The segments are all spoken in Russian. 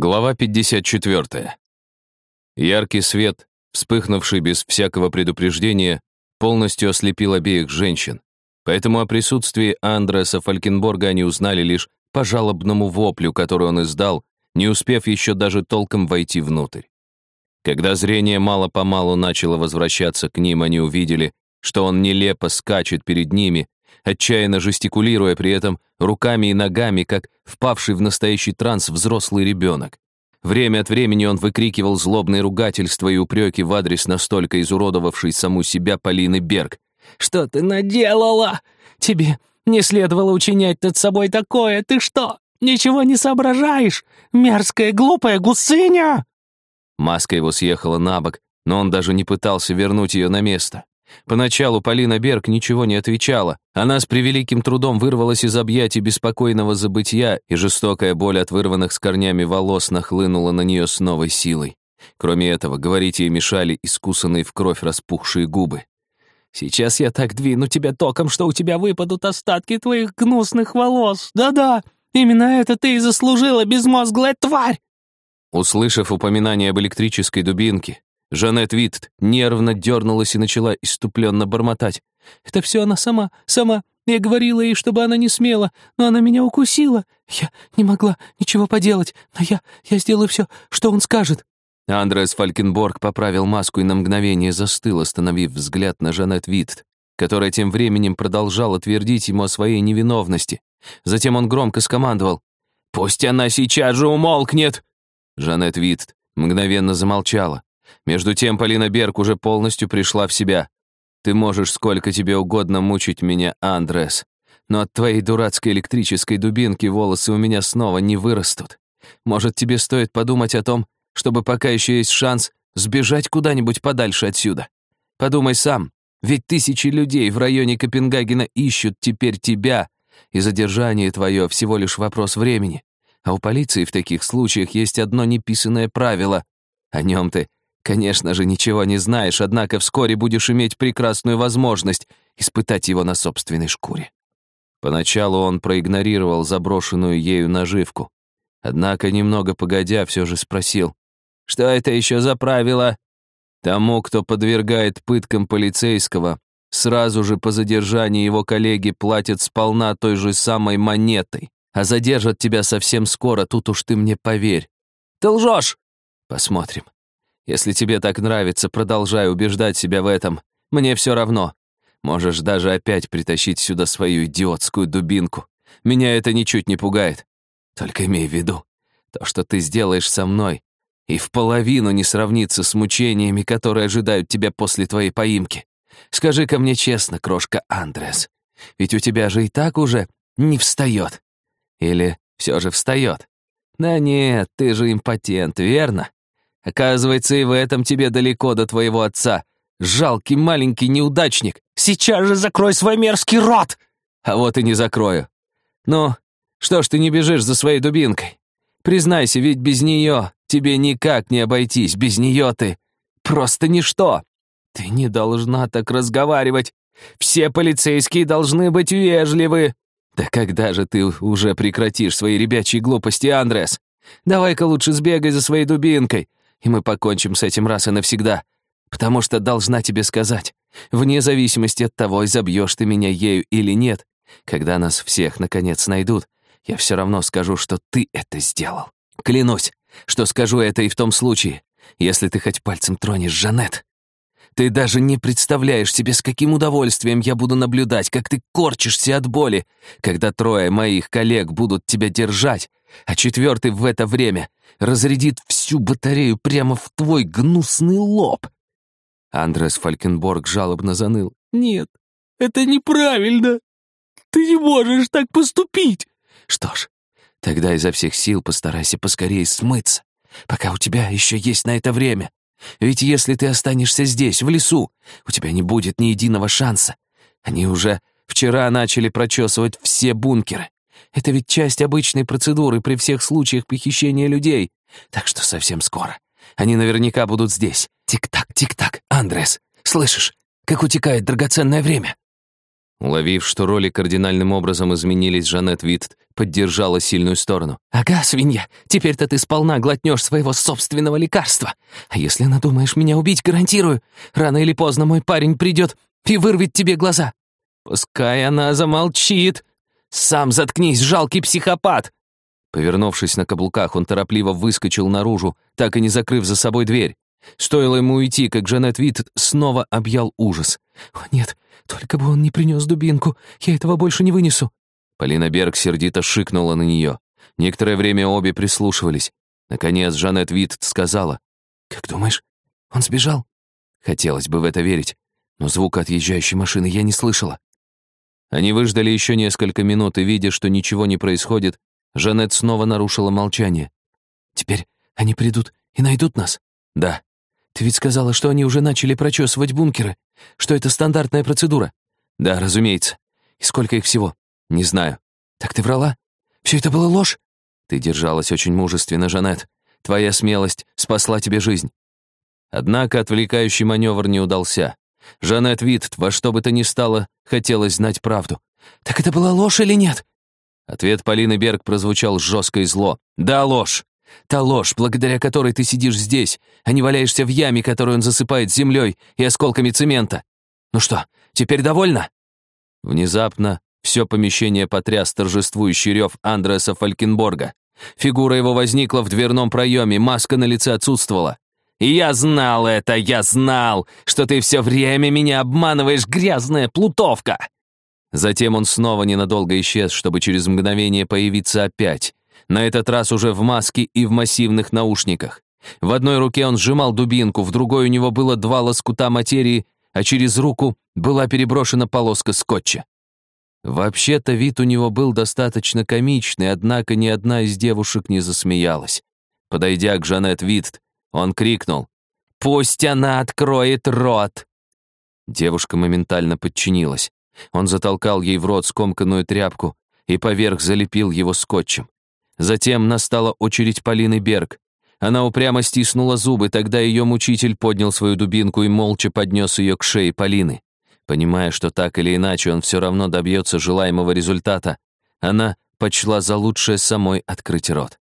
Глава 54. Яркий свет, вспыхнувший без всякого предупреждения, полностью ослепил обеих женщин. Поэтому о присутствии Андреаса Фалькенборга они узнали лишь по жалобному воплю, который он издал, не успев еще даже толком войти внутрь. Когда зрение мало-помалу начало возвращаться к ним, они увидели, что он нелепо скачет перед ними, отчаянно жестикулируя при этом руками и ногами, как впавший в настоящий транс взрослый ребенок. Время от времени он выкрикивал злобные ругательства и упреки в адрес настолько изуродовавшей саму себя Полины Берг. «Что ты наделала? Тебе не следовало учинять над собой такое. Ты что, ничего не соображаешь? Мерзкая, глупая гусыня!» Маска его съехала на бок, но он даже не пытался вернуть ее на место. Поначалу Полина Берг ничего не отвечала. Она с превеликим трудом вырвалась из объятий беспокойного забытья, и жестокая боль от вырванных с корнями волос нахлынула на нее с новой силой. Кроме этого, говорить ей мешали искусанные в кровь распухшие губы. «Сейчас я так двину тебя током, что у тебя выпадут остатки твоих гнусных волос. Да-да, именно это ты и заслужила, безмозглая тварь!» Услышав упоминание об электрической дубинке, Жанет Витт нервно дернулась и начала иступленно бормотать. «Это все она сама, сама. Я говорила ей, чтобы она не смела, но она меня укусила. Я не могла ничего поделать, но я, я сделаю все, что он скажет». Андреас Фалькенборг поправил маску и на мгновение застыл, остановив взгляд на Жанет Витт, которая тем временем продолжала твердить ему о своей невиновности. Затем он громко скомандовал. «Пусть она сейчас же умолкнет!» Жанет Витт мгновенно замолчала. Между тем Полина Берг уже полностью пришла в себя. «Ты можешь сколько тебе угодно мучить меня, Андрес, но от твоей дурацкой электрической дубинки волосы у меня снова не вырастут. Может, тебе стоит подумать о том, чтобы пока еще есть шанс сбежать куда-нибудь подальше отсюда? Подумай сам, ведь тысячи людей в районе Копенгагена ищут теперь тебя, и задержание твое всего лишь вопрос времени. А у полиции в таких случаях есть одно неписанное правило. О нем ты Конечно же, ничего не знаешь, однако вскоре будешь иметь прекрасную возможность испытать его на собственной шкуре. Поначалу он проигнорировал заброшенную ею наживку. Однако, немного погодя, все же спросил, «Что это еще за правило?» Тому, кто подвергает пыткам полицейского, сразу же по задержании его коллеги платят сполна той же самой монетой, а задержат тебя совсем скоро, тут уж ты мне поверь. Ты лжешь! Посмотрим. Если тебе так нравится, продолжай убеждать себя в этом. Мне все равно. Можешь даже опять притащить сюда свою идиотскую дубинку. Меня это ничуть не пугает. Только имей в виду, то, что ты сделаешь со мной, и в половину не сравнится с мучениями, которые ожидают тебя после твоей поимки. Скажи-ка мне честно, крошка Андрес, ведь у тебя же и так уже не встает. Или все же встает? Да нет, ты же импотент, верно? Оказывается, и в этом тебе далеко до твоего отца. Жалкий маленький неудачник. Сейчас же закрой свой мерзкий рот!» А вот и не закрою. Ну, что ж ты не бежишь за своей дубинкой? Признайся, ведь без нее тебе никак не обойтись. Без нее ты просто ничто. Ты не должна так разговаривать. Все полицейские должны быть вежливы. Да когда же ты уже прекратишь свои ребячьи глупости, Андрес? Давай-ка лучше сбегай за своей дубинкой и мы покончим с этим раз и навсегда. Потому что должна тебе сказать, вне зависимости от того, изобьешь ты меня ею или нет, когда нас всех, наконец, найдут, я все равно скажу, что ты это сделал. Клянусь, что скажу это и в том случае, если ты хоть пальцем тронешь Жанет. Ты даже не представляешь себе, с каким удовольствием я буду наблюдать, как ты корчишься от боли, когда трое моих коллег будут тебя держать, а четвертый в это время разрядит всю батарею прямо в твой гнусный лоб. Андрес Фалькенборг жалобно заныл. «Нет, это неправильно. Ты не можешь так поступить». «Что ж, тогда изо всех сил постарайся поскорее смыться, пока у тебя еще есть на это время. Ведь если ты останешься здесь, в лесу, у тебя не будет ни единого шанса. Они уже вчера начали прочесывать все бункеры. Это ведь часть обычной процедуры при всех случаях похищения людей. Так что совсем скоро. Они наверняка будут здесь. Тик-так, тик-так, Андрес. Слышишь, как утекает драгоценное время?» Уловив, что роли кардинальным образом изменились, Жанет Витт поддержала сильную сторону. «Ага, свинья, теперь-то ты сполна глотнешь своего собственного лекарства. А если надумаешь меня убить, гарантирую, рано или поздно мой парень придет и вырвет тебе глаза. Пускай она замолчит. Сам заткнись, жалкий психопат!» Повернувшись на каблуках, он торопливо выскочил наружу, так и не закрыв за собой дверь. Стоило ему уйти, как Жанет Вит снова объял ужас. «О, нет, только бы он не принес дубинку, я этого больше не вынесу». Полина Берг сердито шикнула на нее. Некоторое время обе прислушивались. Наконец Жанет Вит сказала. «Как думаешь, он сбежал?» Хотелось бы в это верить, но звука отъезжающей машины я не слышала. Они выждали еще несколько минут, и, видя, что ничего не происходит, Жанет снова нарушила молчание. «Теперь они придут и найдут нас?» «Да». «Ты ведь сказала, что они уже начали прочесывать бункеры, что это стандартная процедура?» «Да, разумеется. И сколько их всего?» «Не знаю». «Так ты врала? Все это было ложь?» «Ты держалась очень мужественно, Жанет. Твоя смелость спасла тебе жизнь». Однако отвлекающий маневр не удался. Жанет Витт во что бы то ни стало хотелось знать правду. «Так это была ложь или нет?» Ответ Полины Берг прозвучал жестко и зло. «Да, ложь. Та ложь, благодаря которой ты сидишь здесь, а не валяешься в яме, которую он засыпает землей и осколками цемента. Ну что, теперь довольна?» Внезапно все помещение потряс торжествующий рев Андреаса Фалькенборга. Фигура его возникла в дверном проеме, маска на лице отсутствовала. «Я знал это, я знал, что ты все время меня обманываешь, грязная плутовка!» Затем он снова ненадолго исчез, чтобы через мгновение появиться опять. На этот раз уже в маске и в массивных наушниках. В одной руке он сжимал дубинку, в другой у него было два лоскута материи, а через руку была переброшена полоска скотча. Вообще-то вид у него был достаточно комичный, однако ни одна из девушек не засмеялась. Подойдя к Жанет Витт, он крикнул «Пусть она откроет рот!» Девушка моментально подчинилась. Он затолкал ей в рот скомканную тряпку и поверх залепил его скотчем. Затем настала очередь Полины Берг. Она упрямо стиснула зубы, тогда ее мучитель поднял свою дубинку и молча поднес ее к шее Полины. Понимая, что так или иначе он все равно добьется желаемого результата, она почла за лучшее самой открыть рот.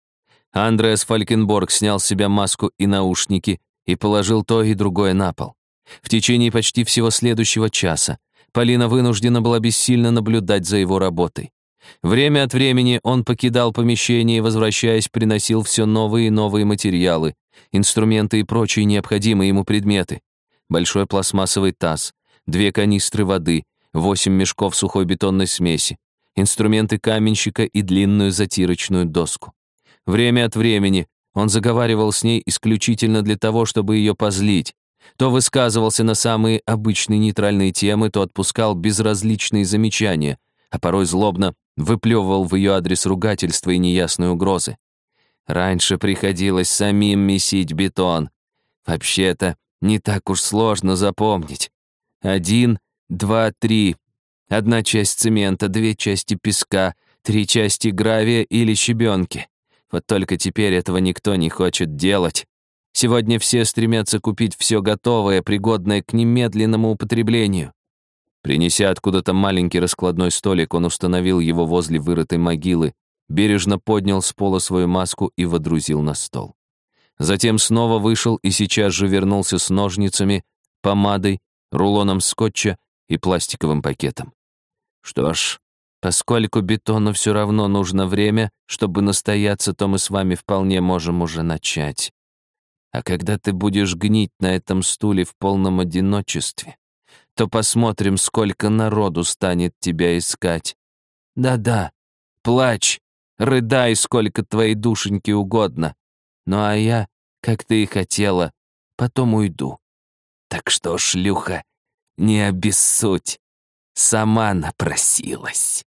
Андреас Фалькенборг снял с себя маску и наушники и положил то и другое на пол. В течение почти всего следующего часа Полина вынуждена была бессильно наблюдать за его работой. Время от времени он покидал помещение и, возвращаясь, приносил все новые и новые материалы, инструменты и прочие необходимые ему предметы. Большой пластмассовый таз, две канистры воды, восемь мешков сухой бетонной смеси, инструменты каменщика и длинную затирочную доску. Время от времени он заговаривал с ней исключительно для того, чтобы ее позлить, то высказывался на самые обычные нейтральные темы, то отпускал безразличные замечания, а порой злобно выплевывал в ее адрес ругательства и неясные угрозы. Раньше приходилось самим месить бетон. Вообще-то, не так уж сложно запомнить. Один, два, три. Одна часть цемента, две части песка, три части гравия или щебенки. Вот только теперь этого никто не хочет делать. Сегодня все стремятся купить все готовое, пригодное к немедленному употреблению. Принеся откуда-то маленький раскладной столик, он установил его возле вырытой могилы, бережно поднял с пола свою маску и водрузил на стол. Затем снова вышел и сейчас же вернулся с ножницами, помадой, рулоном скотча и пластиковым пакетом. Что ж, поскольку бетону все равно нужно время, чтобы настояться, то мы с вами вполне можем уже начать. А когда ты будешь гнить на этом стуле в полном одиночестве, то посмотрим, сколько народу станет тебя искать. Да-да, плачь, рыдай, сколько твоей душеньки угодно. Ну а я, как ты и хотела, потом уйду. Так что, шлюха, не обессудь, сама напросилась.